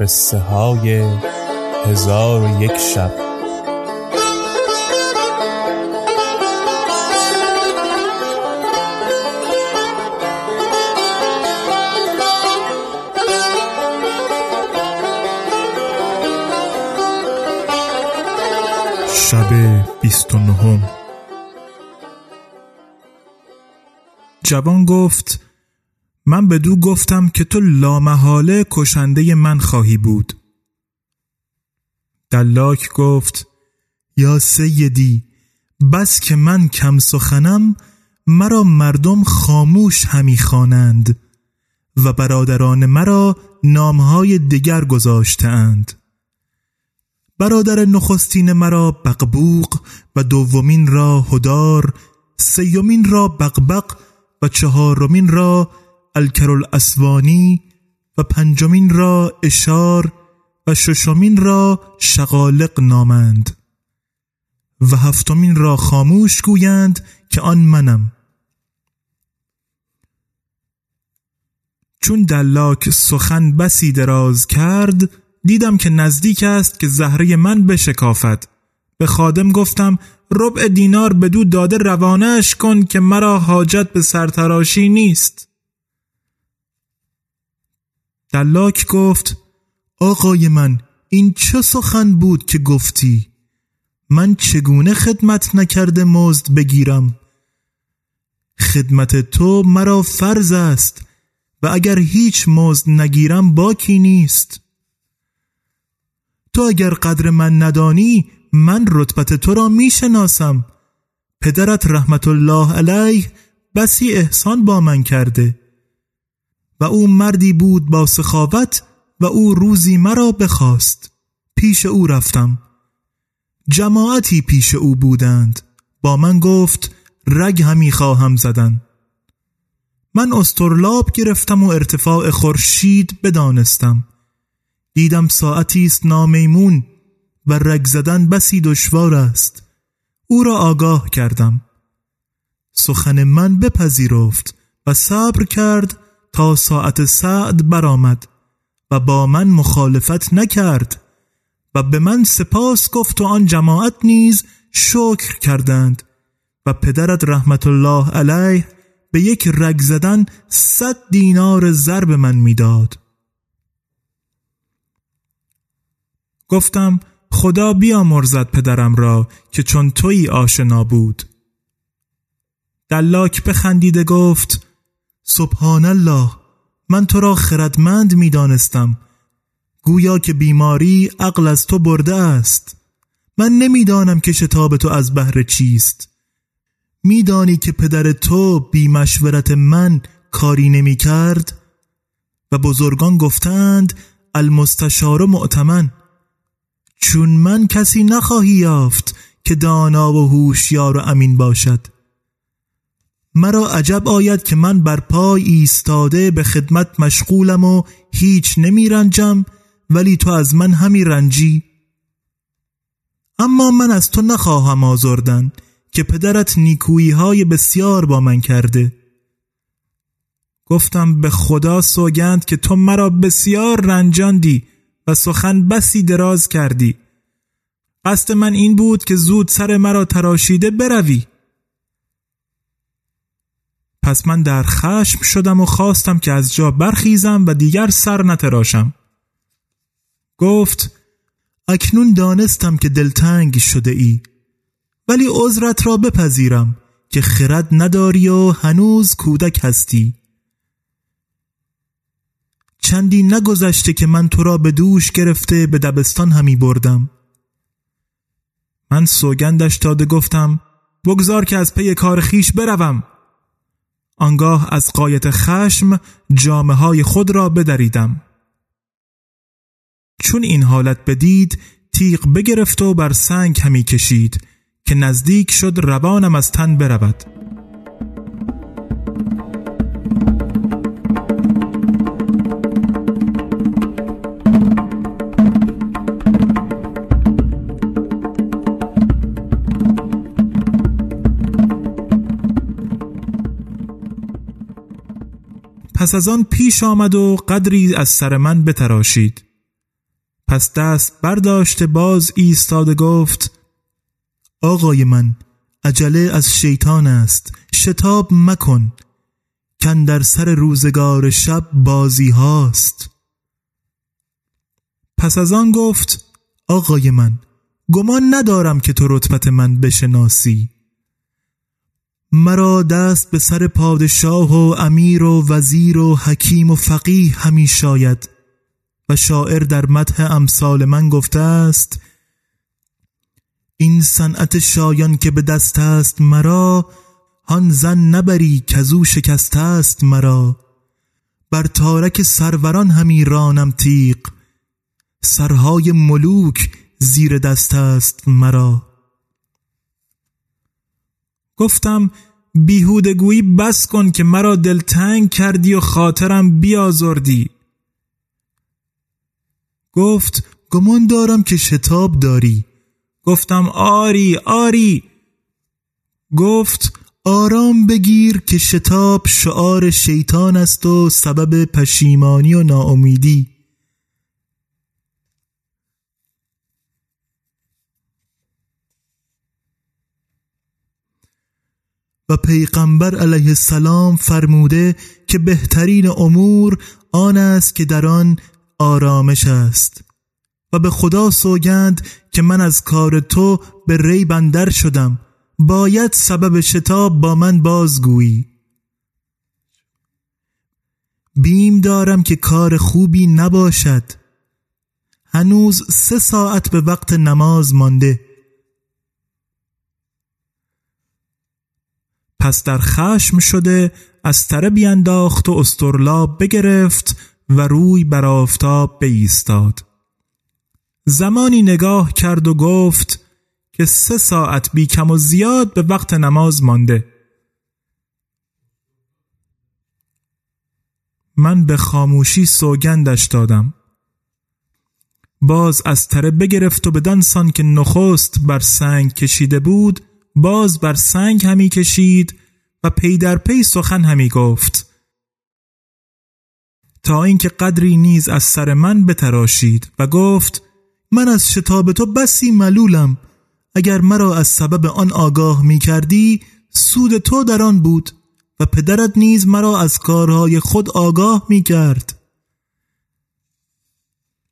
قصه های هزار و یک شب. شب بیست و نهم. جوان گفت من به دو گفتم که تو لامحاله کشنده من خواهی بود. دلاک گفت یا سیدی بس که من کم سخنم مرا مردم خاموش همی خوانند و برادران مرا نامهای دیگر گذاشتهاند برادر نخستین مرا بقبوق و دومین را هدار سیومین را بقبق و چهارمین را الکرالاسوانی و پنجمین را اشار و ششمین را شقالق نامند و هفتمین را خاموش گویند که آن منم. چون دلاک سخن بسی دراز کرد دیدم که نزدیک است که زهره من بشکافد. به خادم گفتم ربع دینار به دو داده روانش کن که مرا حاجت به سرتراشی نیست. دلاک گفت آقای من این چه سخن بود که گفتی؟ من چگونه خدمت نکرده مزد بگیرم؟ خدمت تو مرا فرض است و اگر هیچ مزد نگیرم باکی نیست. تو اگر قدر من ندانی من رتبت تو را می‌شناسم. پدرت رحمت الله علیه بسی احسان با من کرده. و او مردی بود با سخاوت و او روزی مرا بخواست. پیش او رفتم. جماعتی پیش او بودند. با من گفت رگ همی خواهم زدن. من استرلاب گرفتم و ارتفاع خورشید بدانستم. دیدم ساعتی است نامیمون و رگ زدن بسی دشوار است. او را آگاه کردم. سخن من بپذیرفت و صبر کرد تا ساعت سعد برآمد و با من مخالفت نکرد و به من سپاس گفت و آن جماعت نیز شکر کردند و پدرت رحمت الله علیه به یک رگ زدن صد دینار ضرب من می‌داد. گفتم خدا بیامرزد پدرم را که چون تویی آشنا بود. دلاک بخندیده گفت سبحان الله من تو را خردمند می دانستم گویا که بیماری عقل از تو برده است. من نمی‌دانم که شتاب تو از بهر چیست. میدانی که پدر تو بی مشورت من کاری نمی کرد و بزرگان گفتند المستشار معتمن چون من کسی نخواهی یافت که دانا و هوشیار و امین باشد. مرا عجب آید که من بر پای ایستاده به خدمت مشغولم و هیچ نمی رنجم ولی تو از من همی رنجی. اما من از تو نخواهم آزردن که پدرت نیکویی های بسیار با من کرده. گفتم به خدا سوگند که تو مرا بسیار رنجاندی و سخن بسی دراز کردی. قصد من این بود که زود سر مرا تراشیده بروی. پس من در خشم شدم و خواستم که از جا برخیزم و دیگر سر نتراشم. گفت اکنون دانستم که دلتنگ شده ای ولی عذرت را بپذیرم که خرد نداری و هنوز کودک هستی. چندی نگذشته که من تو را به دوش گرفته به دبستان همی بردم. من سوگندش داده گفتم بگذار که از پی کار خیش بروم. آنگاه از قایت خشم جامعه های خود را بدریدم. چون این حالت بدید تیغ بگرفت و بر سنگ همی کشید که نزدیک شد روانم از تن برود. پس از آن پیش آمد و قدری از سر من بتراشید. پس دست برداشته باز ایستاده گفت آقای من عجله از شیطان است شتاب مکن کن در سر روزگار شب بازی هاست. پس از آن گفت آقای من گمان ندارم که تو رتبت من بشناسی. مرا دست به سر پادشاه و امیر و وزیر و حکیم و فقیه همی شاید. و شاعر در مدح امثال من گفته است این صنعت شایان که به دست است مرا هان زن نبری کزو شکست است مرا. بر تارک سروران همی رانم تیق سرهای ملوک زیر دست است مرا. گفتم بیهودگویی بس کن که مرا دلتنگ کردی و خاطرم بیازردی. گفت گمان دارم که شتاب داری. گفتم آری آری. گفت آرام بگیر که شتاب شعار شیطان است و سبب پشیمانی و ناامیدی. و پیغمبر علیه السلام فرموده که بهترین امور آن است که در آن آرامش است. و به خدا سوگند که من از کار تو به ری بندر شدم. باید سبب شتاب با من بازگویی. بیم دارم که کار خوبی نباشد. هنوز سه ساعت به وقت نماز مانده. پس در خشم شده از تره بیانداخت و استرلاب بگرفت و روی بر آفتاب بایستاد. زمانی نگاه کرد و گفت که سه ساعت بی کم و زیاد به وقت نماز مانده. من به خاموشی سوگندش دادم. باز از تره بگرفت و بدانسان که نخست بر سنگ کشیده بود باز بر سنگ همی کشید و پی در پی سخن همی گفت. تا اینکه قدری نیز از سر من بتراشید و گفت من از شتاب تو بسی ملولم. اگر مرا از سبب آن آگاه می کردی سود تو در آن بود و پدرت نیز مرا از کارهای خود آگاه می کرد.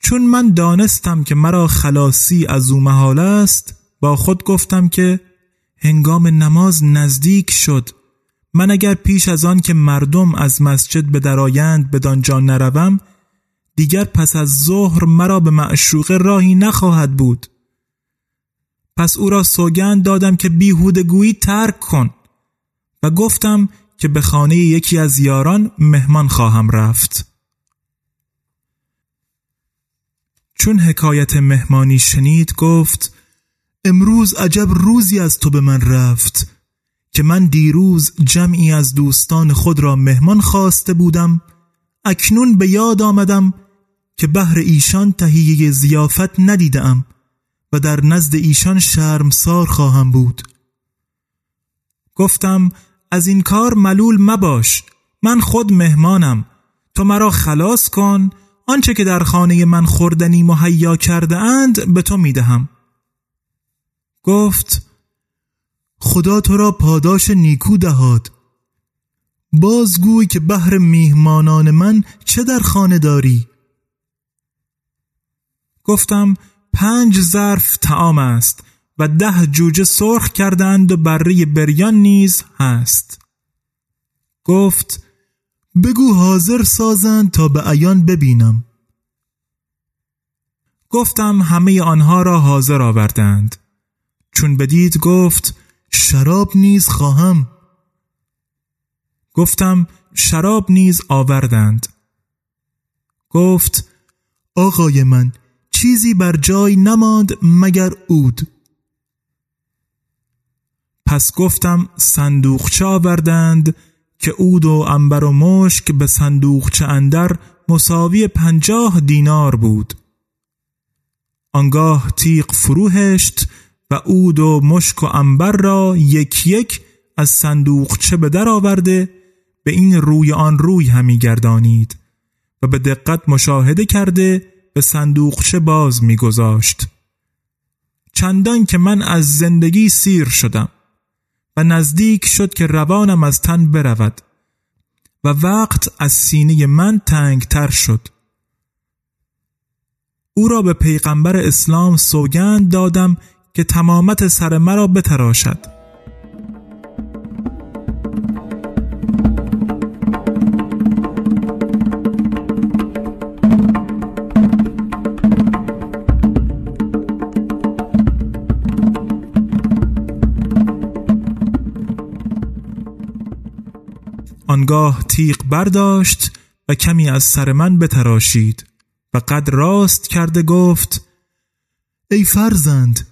چون من دانستم که مرا خلاصی از او محال است با خود گفتم که هنگام نماز نزدیک شد. من اگر پیش از آن که مردم از مسجد به درایند به دانجا نروم دیگر پس از ظهر مرا به معشوقه راهی نخواهد بود. پس او را سوگند دادم که بیهودگویی ترک کن و گفتم که به خانه یکی از یاران مهمان خواهم رفت. چون حکایت مهمانی شنید گفت امروز عجب روزی از تو به من رفت که من دیروز جمعی از دوستان خود را مهمان خواسته بودم اکنون به یاد آمدم که بهر ایشان تهیه زیافت ندیدم و در نزد ایشان شرمسار خواهم بود. گفتم از این کار ملول مباش من خود مهمانم تو مرا خلاص کن آنچه که در خانه من خوردنی مهیا کرده اند به تو می‌دهم. گفت خدا تو را پاداش نیکو دهاد. بازگوی که بهر میهمانان من چه در خانه داری؟ گفتم پنج ظرف تعام است و ده جوجه سرخ کردند و بره بریان نیز هست. گفت بگو حاضر سازند تا به عیان ببینم. گفتم همه آنها را حاضر آوردند. چون بدید گفت شراب نیز خواهم. گفتم شراب نیز آوردند. گفت آقای من چیزی بر جای نماند مگر اود پس گفتم صندوقچه آوردند که اود و انبر و مشک به صندوقچه اندر مساوی پنجاه دینار بود. آنگاه تیغ فروهشت و اود و مشک و انبر را یک یک از صندوقچه به در آورده به این روی آن روی همی گردانید و به دقت مشاهده کرده به صندوقچه باز میگذاشت چندان که من از زندگی سیر شدم و نزدیک شد که روانم از تن برود و وقت از سینه من تنگتر شد. او را به پیغمبر اسلام سوگند دادم که تمامت سر مرا بتراشد. آنگاه تیغ برداشت و کمی از سر من بتراشید و قد راست کرده گفت ای فرزند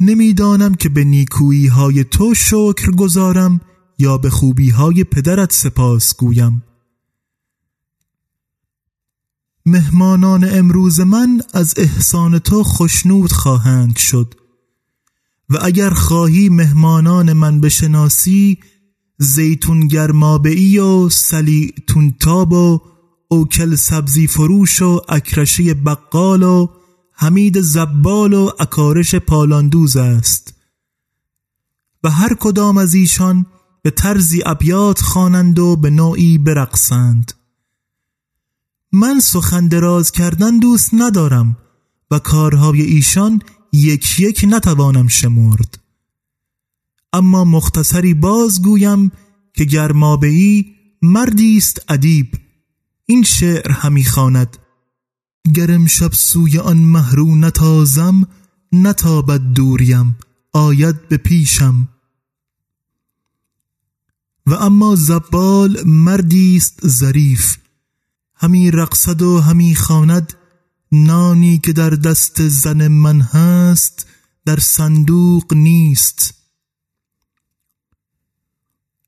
نمی‌دانم که به نیکویی های تو شکر گذارم یا به خوبی های پدرت سپاس گویم. مهمانان امروز من از احسان تو خشنود خواهند شد و اگر خواهی مهمانان من بشناسی زیتون گرمابعی و سلیتون تاب و اوکل سبزی فروش و اکرشه بقال و حمید زبال و اکارش پالاندوز است. و هر کدام از ایشان به طرزی ابیات خوانند و به نوعی برقصند. من سخن دراز کردن دوست ندارم و کارهای ایشان یک یک نتوانم شمرد. اما مختصری بازگویم که گرمابهی مردی است ادیب این شعر همی خواند گرم شب سوی آن محرو نتازم نتابد دوریم آید به پیشم. و اما زبال مردی است ظریف همی رقصد و همی خواند نانی که در دست زن من هست در صندوق نیست.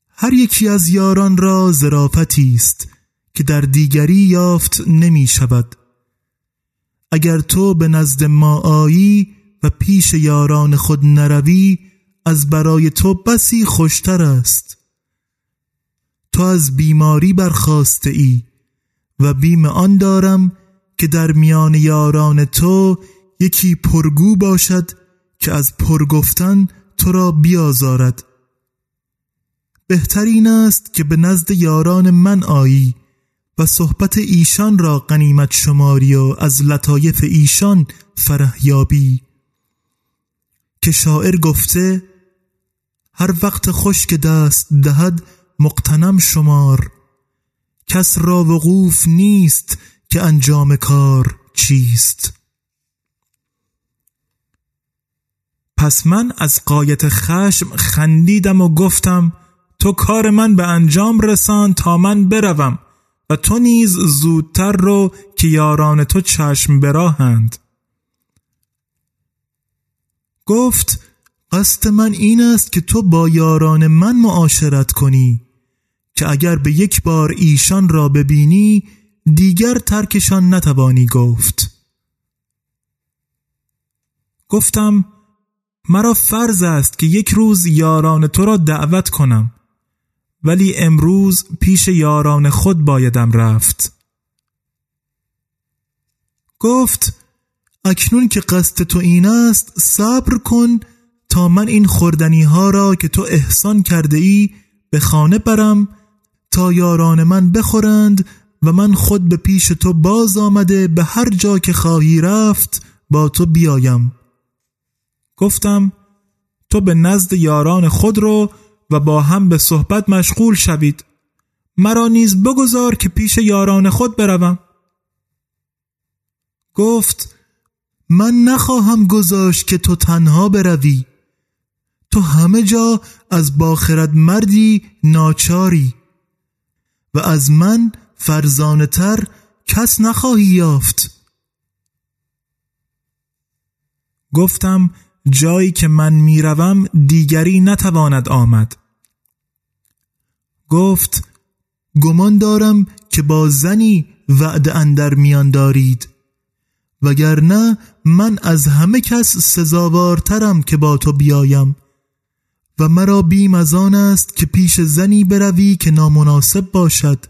هر یکی از یاران را ظرافتی است که در دیگری یافت نمی شود. اگر تو به نزد ما آیی و پیش یاران خود نروی از برای تو بسی خوشتر است. تو از بیماری برخواسته ای و بیم آن دارم که در میان یاران تو یکی پرگو باشد که از پرگفتن تو را بیازارد. بهترین است که به نزد یاران من آیی و صحبت ایشان را قنیمت شماری و از لطایف ایشان فرح یابی. که شاعر گفته هر وقت خوش که دست دهد مقتنم شمار. کس را وقوف نیست که انجام کار چیست. پس من از قایت خشم خندیدم و گفتم تو کار من به انجام رسان تا من بروم. و تو نیز زودتر رو که یاران تو چشم براهند. گفت قصد من این است که تو با یاران من معاشرت کنی که اگر به یک بار ایشان را ببینی دیگر ترکشان نتوانی گفت. گفتم مرا فرض است که یک روز یاران تو را دعوت کنم. ولی امروز پیش یاران خود بایدم رفت. گفت اکنون که قصد تو این است صبر کن تا من این خوردنی ها را که تو احسان کرده ای به خانه برم تا یاران من بخورند و من خود به پیش تو باز آمده به هر جا که خواهی رفت با تو بیایم. گفتم تو به نزد یاران خود رو و با هم به صحبت مشغول شوید. مرا نیز بگذار که پیش یاران خود بروم. گفت من نخواهم گذاشت که تو تنها بروی. تو همه جا از باخرت مردی ناچاری. و از من فرزانه تر کس نخواهی یافت. گفتم جایی که من می‌روم دیگری نتواند آمد. گفت گمان دارم که با زنی وعده اندر میان دارید. وگرنه من از همه کس سزاوارترم که با تو بیایم. و مرا بیم از آن است که پیش زنی بروی که نامناسب باشد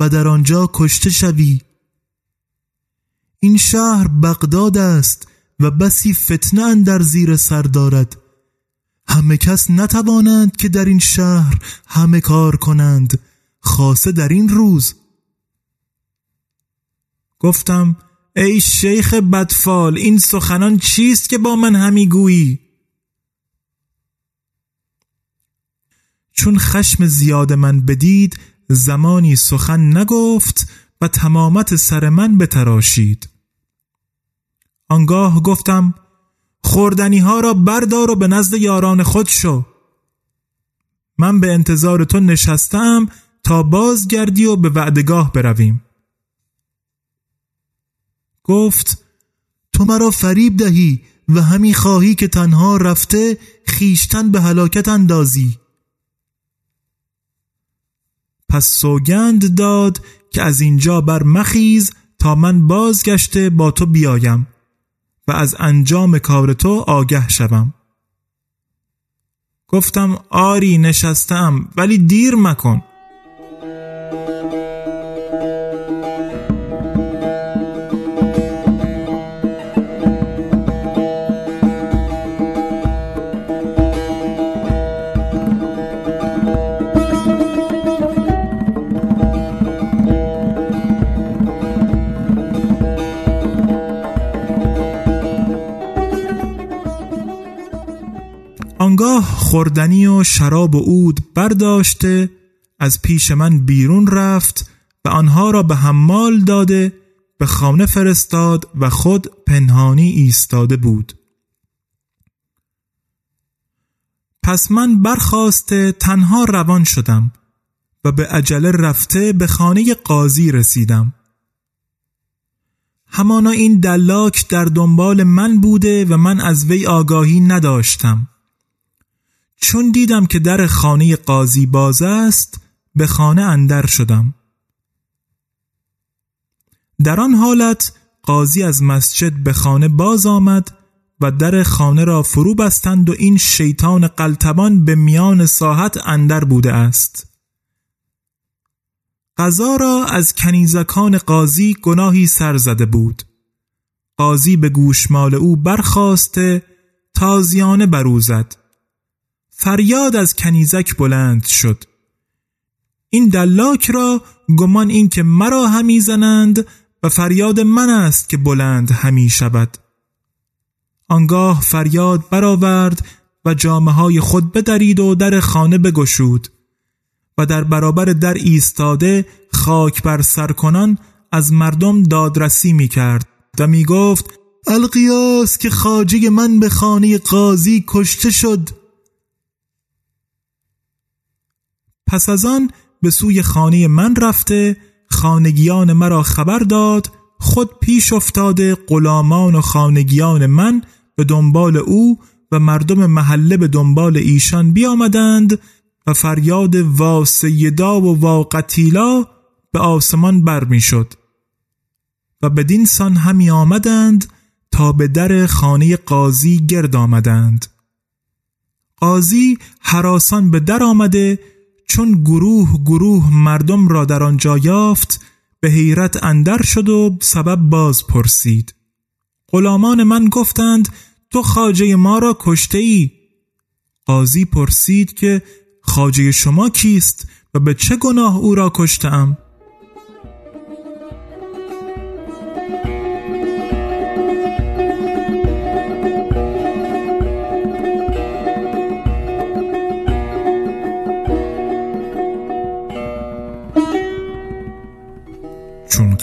و در آنجا کشته شوی. این شهر بغداد است و بسی فتنه در زیر سر دارد. همه کس نتوانند که در این شهر همه کار کنند خاصه در این روز. گفتم ای شیخ بدفال این سخنان چیست که با من همی گویی؟ چون خشم زیاد من بدید زمانی سخن نگفت و تمامت سر من بتراشید. آنگاه گفتم خوردنی ها را بردار و به نزد یاران خود شو. من به انتظار تو نشستم تا بازگردی و به وعدگاه برویم. گفت تو مرا فریب دهی و همی خواهی که تنها رفته خیشتن به هلاکت اندازی. پس سوگند داد که از اینجا بر مخیز تا من بازگشته با تو بیایم. و از انجام کار تو آگه شوم. گفتم آری نشستم ولی دیر مکن. خوردنی و شراب و عود برداشته از پیش من بیرون رفت و آنها را به حمال داده به خانه فرستاد و خود پنهانی ایستاده بود. پس من برخواسته تنها روان شدم و به عجله رفته به خانه قاضی رسیدم. همانا این دلاک در دنبال من بوده و من از وی آگاهی نداشتم. چون دیدم که در خانه قاضی باز است به خانه اندر شدم. در آن حالت قاضی از مسجد به خانه باز آمد و در خانه را فرو بستند و این شیطان قلتبان به میان ساحت اندر بوده است. قضا را از کنیزکان قاضی گناهی سر زده بود. قاضی به گوشمال او برخواسته تازیانه بروزد. فریاد از کنیزک بلند شد. این دلاک را گمان این که مرا همی زنند و فریاد من است که بلند همی شود. آنگاه فریاد برآورد و جامعه های خود بدرید و در خانه بگشود و در برابر در ایستاده خاک بر سر کنان از مردم دادرسی می کرد و می گفت القیاس که خاجه من به خانه قاضی کشته شد. پس از آن به سوی خانه من رفته خانگیان مرا خبر داد خود پیش افتاده غلامان و خانگیان من به دنبال او و مردم محله به دنبال ایشان بیامدند و فریاد وا سیدا و وا قتیلا به آسمان بر شد و بدین سان همی آمدند تا به در خانه قاضی گرد آمدند. قاضی حراسان به در آمده چون گروه گروه مردم را در آنجا یافت به حیرت اندر شد و سبب باز پرسید. غلامان من گفتند تو خاجه ما را کشته ای قاضی پرسید که خاجه شما کیست و به چه گناه او را کشتم